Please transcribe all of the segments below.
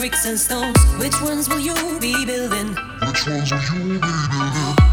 bricks and stones. Which ones will you be building? Which ones will you be building?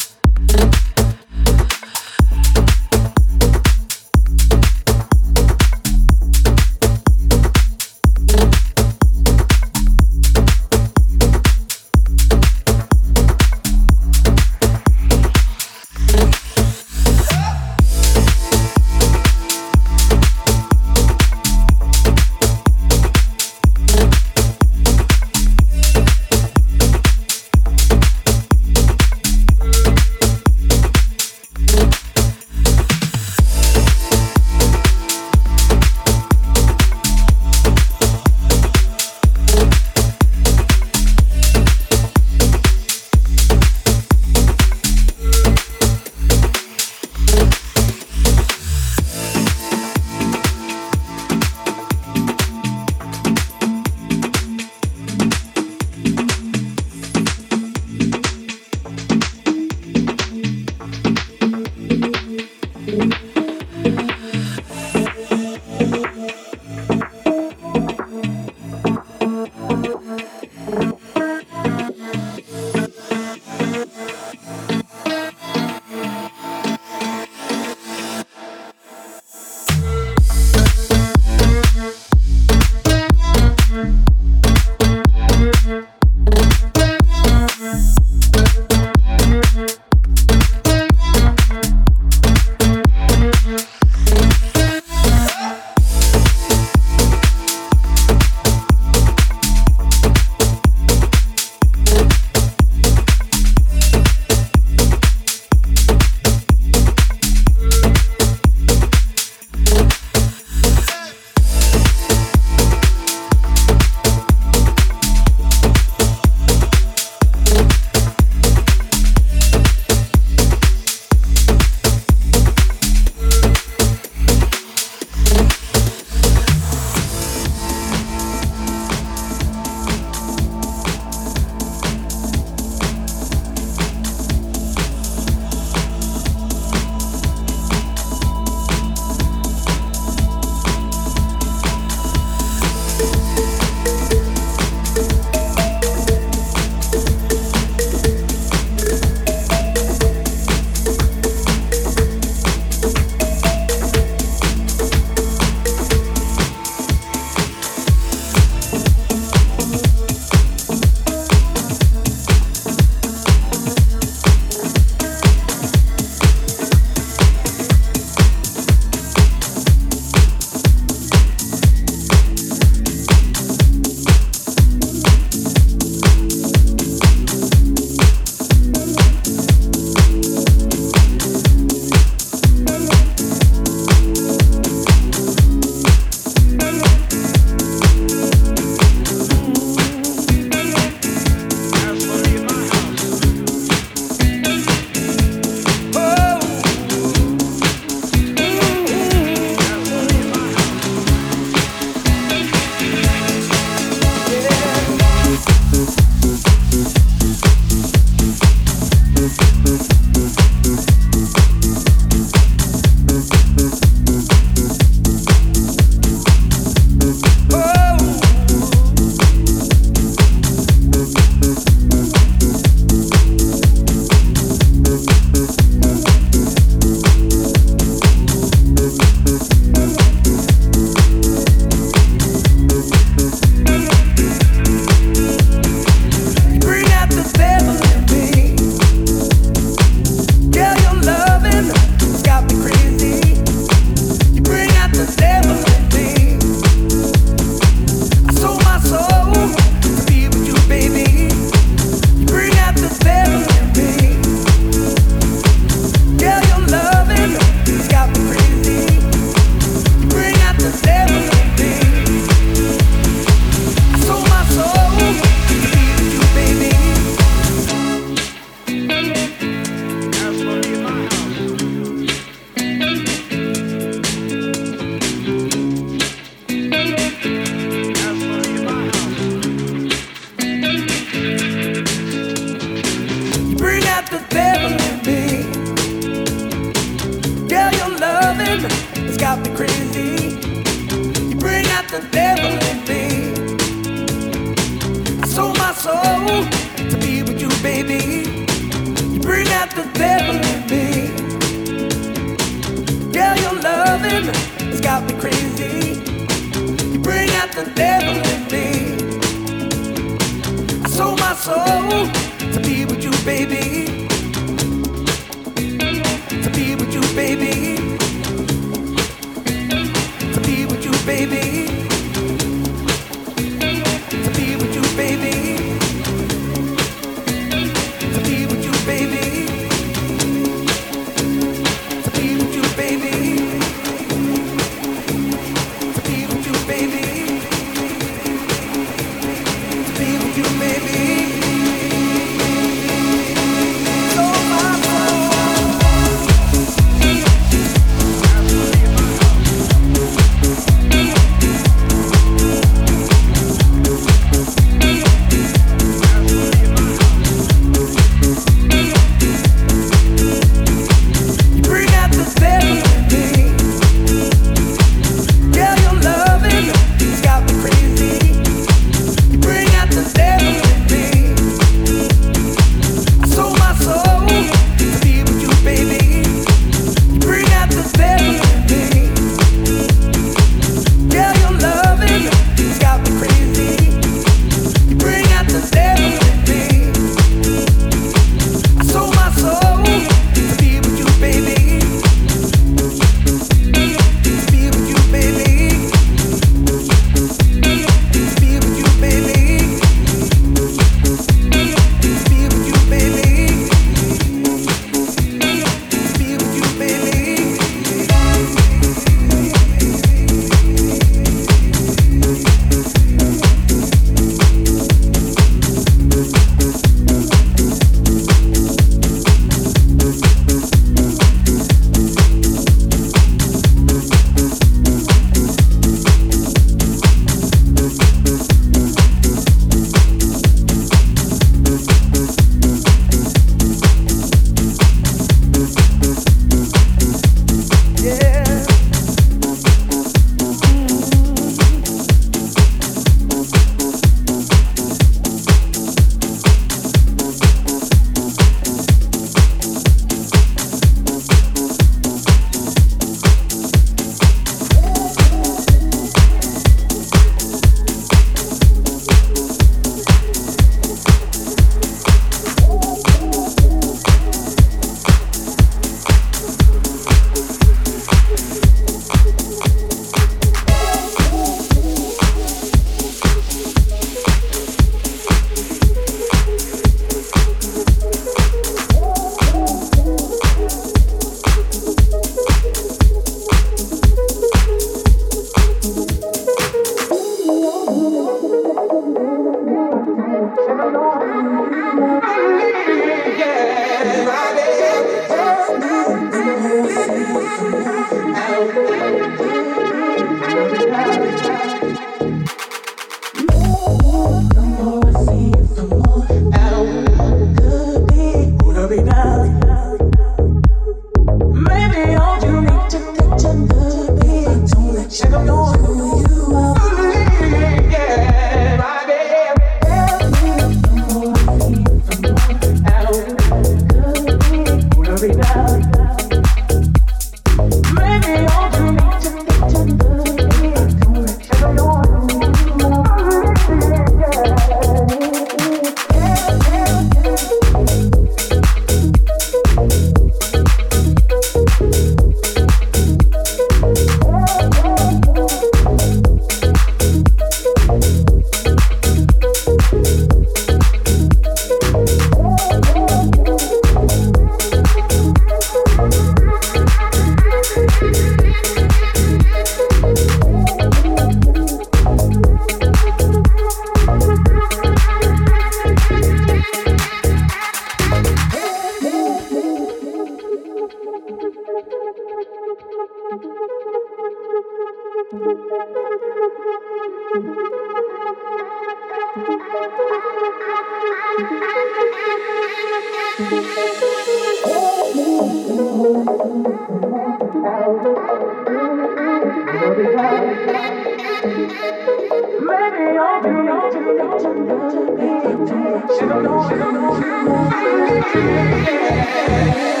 yeah.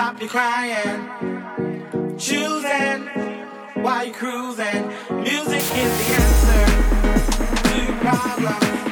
stop you crying. Choosing while you cruising. Music is the answer to your problem.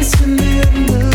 dancing in the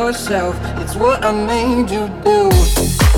yourself, it's what I made you do.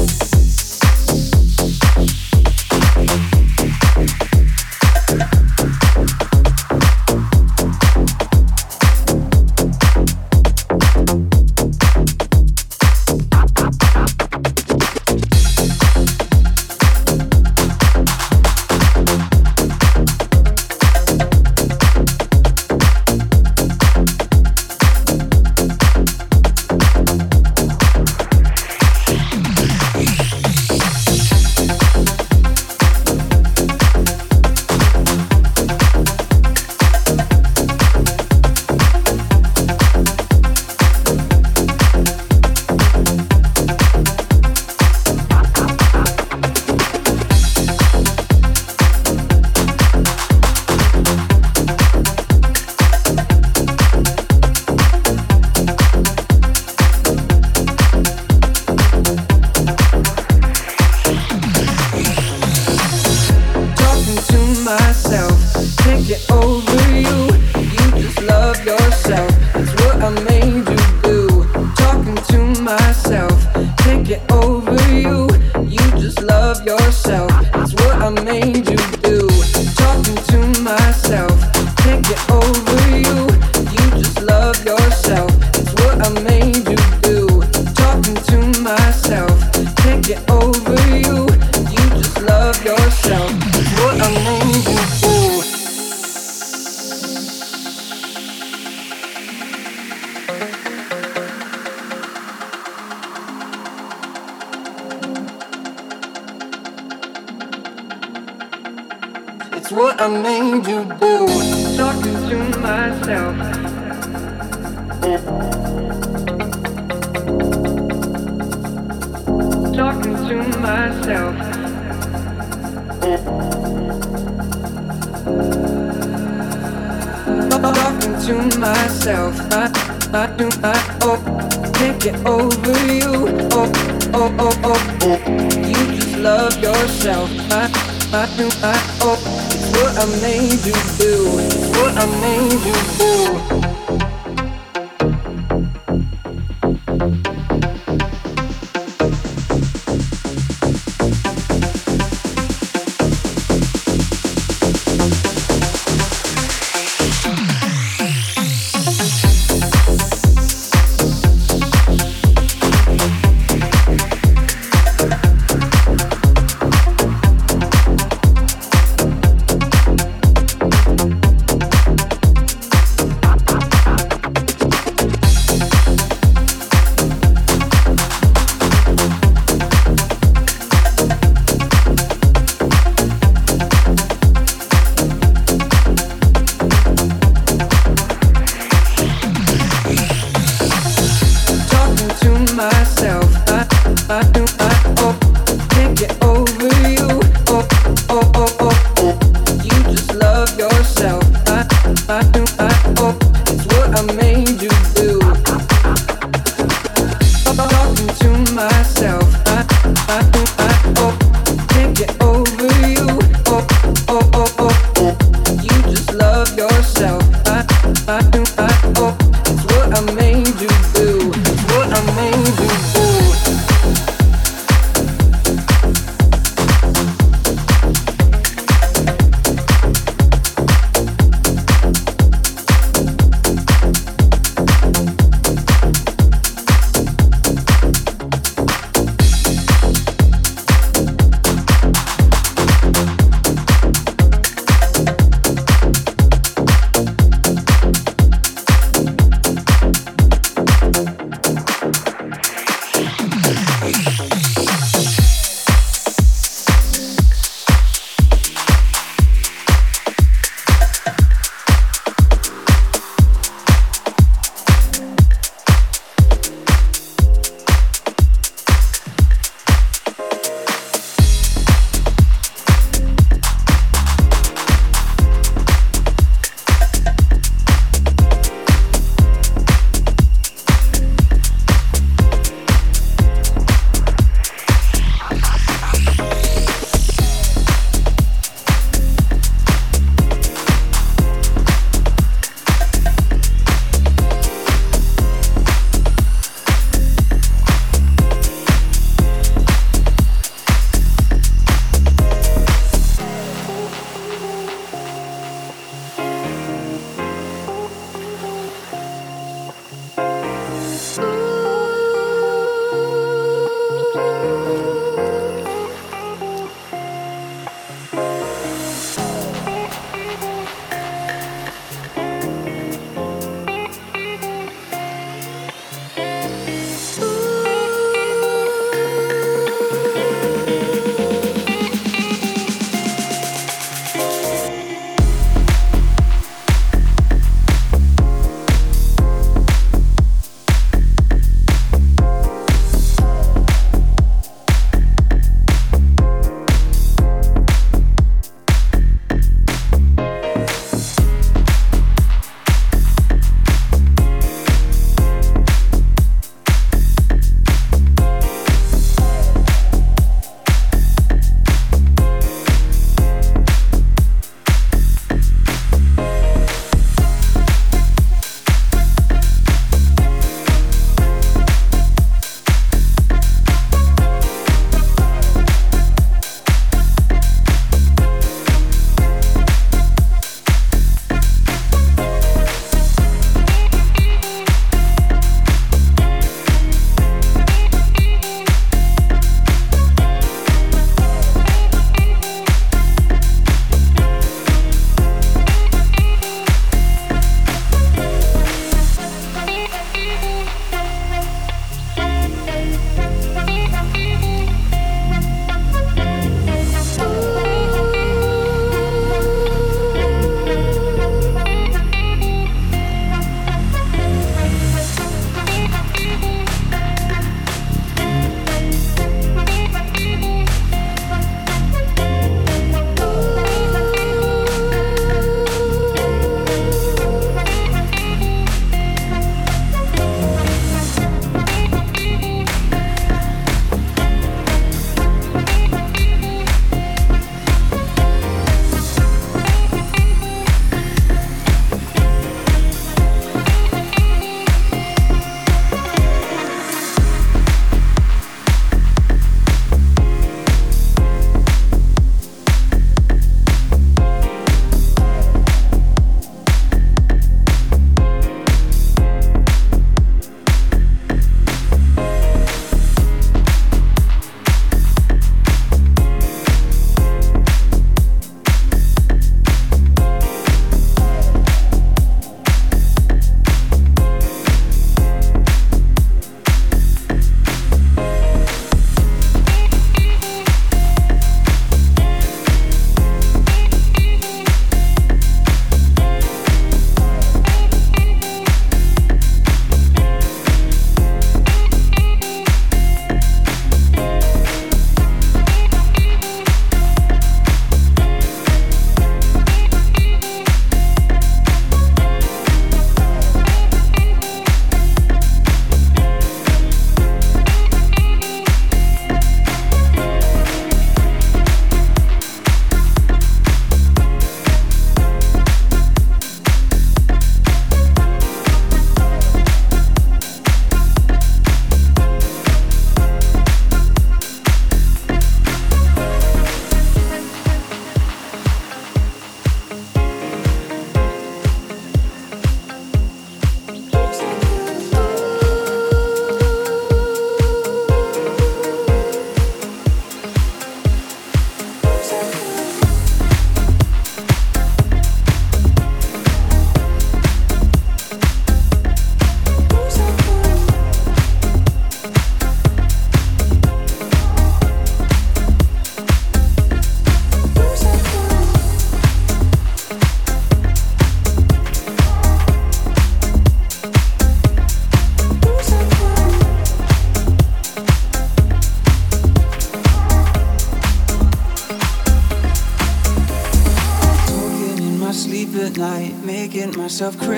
Making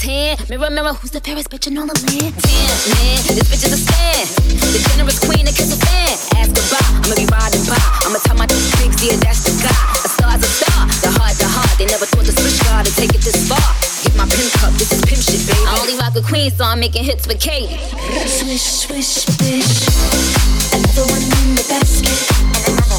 ten. Mirror, mirror, who's the fairest bitch in all the land? Ten, man, this bitch is a stand. The generous queen that catch a fan. Ask her why, I'ma be riding by. I'ma tell my big yeah, that's the guy. A star's a star, the heart, the heart. They never thought the switch guard to take it this far. Get my pimp cup, this is pimp shit, baby. I only rock a queen so I'm making hits with Katie. Swish, swish, bitch. Another one in the basket.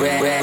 rap, rap, rap.